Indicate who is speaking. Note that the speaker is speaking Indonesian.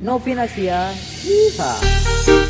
Speaker 1: Novinasia. Yeehaw.